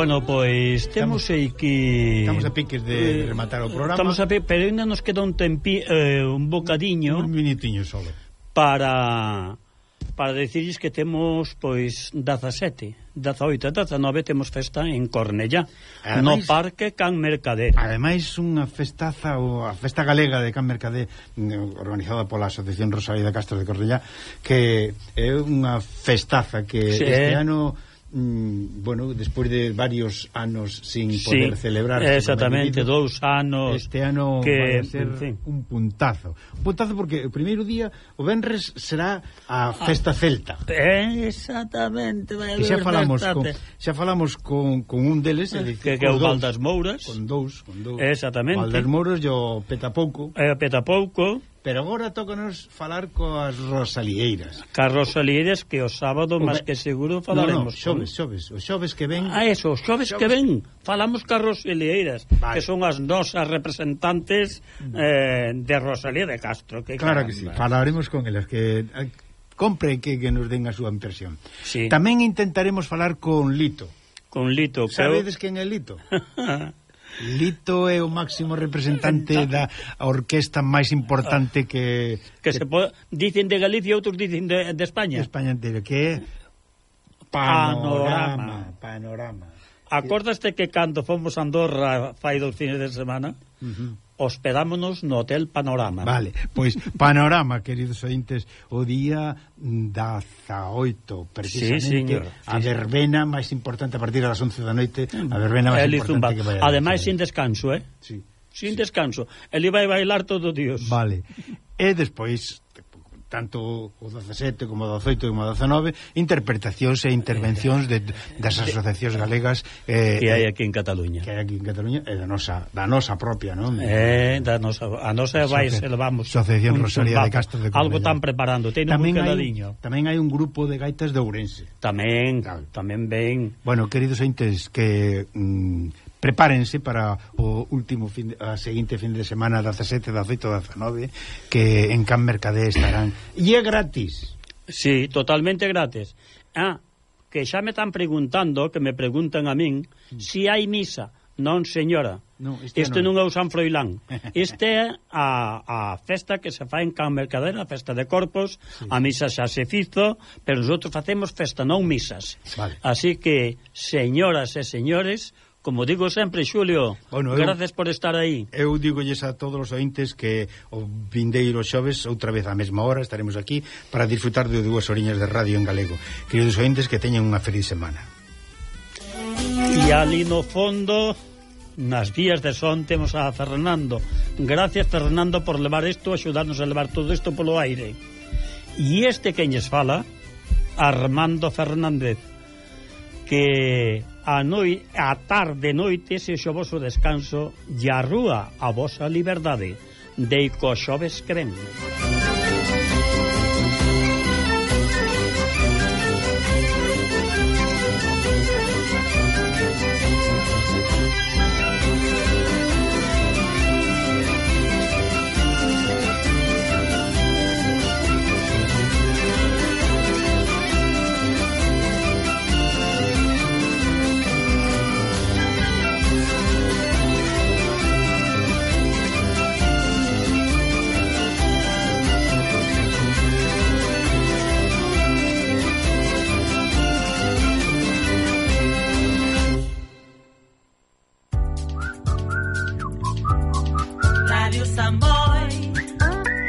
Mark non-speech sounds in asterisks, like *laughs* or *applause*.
Bueno, pois temos aí que... Estamos a piques de eh, rematar o programa. Estamos a piques, pero ainda nos queda un tempi, eh, un bocadiño. Un minutiño solo. Para para decirles que temos pois 17, 18, 19 temos festa en Cornellá, ademais, no Parque Can Mercader. Ademais unha festaza ou a festa galega de Can Mercader mm, organizada pola Asociación Rosalía de Castro de Cornellá que é unha festaza que sí. este ano mm, bueno, despois de varios anos sin sí, poder celebrar exactamente, dous anos este ano que, vai ser sí. un puntazo. Un puntazo porque o primeiro día o Benres será a ah. festa ah, celta. Eh, exactamente vai que xa falamos con, xa falamos con, con un deles eh, que, que é o Valdas Mouras con dous, con dous. Exactamente. Valdas Mouras e o Petapouco. O Petapouco. Pero agora tócanos falar coas Rosalieiras. Cas Rosalieiras que o sábado, o máis que seguro, falaremos. No, no, xoves, xoves. O xoves que ven... Ah, eso, o xoves, xoves... que ven. Falamos cas Rosalieiras, vale. que son as nosas representantes mm. eh, de Rosalía de Castro. Que claro caramba. que sí, falaremos con elas, que eh, compre que, que nos den a súa impresión. Sí. Tamén intentaremos falar con Lito. Con Lito, pero... Sabedes quen é Lito? *laughs* Lito é o máximo representante da orquesta máis importante que... Que, que se po... dicen de Galicia e outros dicen de, de España. De España entero, que é... Panorama. Panorama. panorama. Acórdaste que cando fomos a Andorra fai dos fines de semana, uh -huh. hospedámonos no Hotel Panorama. Vale, pois Panorama, queridos ointes, o día 18, precisamente, sí, señor. a sí, verbena máis importante a partir das 11 da noite, a verbena máis importante que vai. Ademais sin descanso, eh? Sí. Sin sí. descanso. iba a bailar todo o dios. Vale. E despois tanto o 17 como o 18 como o 19 interpretacións e intervencións de, das asociacións galegas eh, que hai eh, aquí en Cataluña. que hai aquí en Cataluña e da nosa, da nosa propia non? Eh, da nosa, a nosa vai elevamos Asociación Rosalía de Castro de algo tan preparando. Ten tamén un hai, tamén hai un grupo de gaitas de Ourense. Tamén, claro. tamén ben bueno, queridos entes que mm, prepárense para o último fin de, a seguinte fin de semana 17, 18, 19 que en Can Mercadé estarán e é gratis Sí, totalmente gratis ah, que xa me están preguntando que me preguntan a min mm. si hai misa non señora no, este Isto non. non é o San Froilán *laughs* Este é a, a festa que se fai en Can Mercader A festa de corpos sí. A misa xa se fizo Pero nosotros facemos festa, non misas vale. Así que, señoras e señores Como digo sempre, Xulio, bueno, eu, gracias por estar aí. Eu digolles a todos os ointes que o vindeiro xoves outra vez á mesma hora estaremos aquí para disfrutar de dúas oriñas de radio en galego. Queridos ointes, que teñan unha feliz semana. E ali no fondo, nas vías de son, temos a Fernando. Gracias, Fernando, por levar isto, axudarnos a levar todo isto polo aire. E este queñes fala, Armando Fernández, que a, noi, a tarde noite se xo voso descanso e a rúa a vosa liberdade. Deico xoves creme.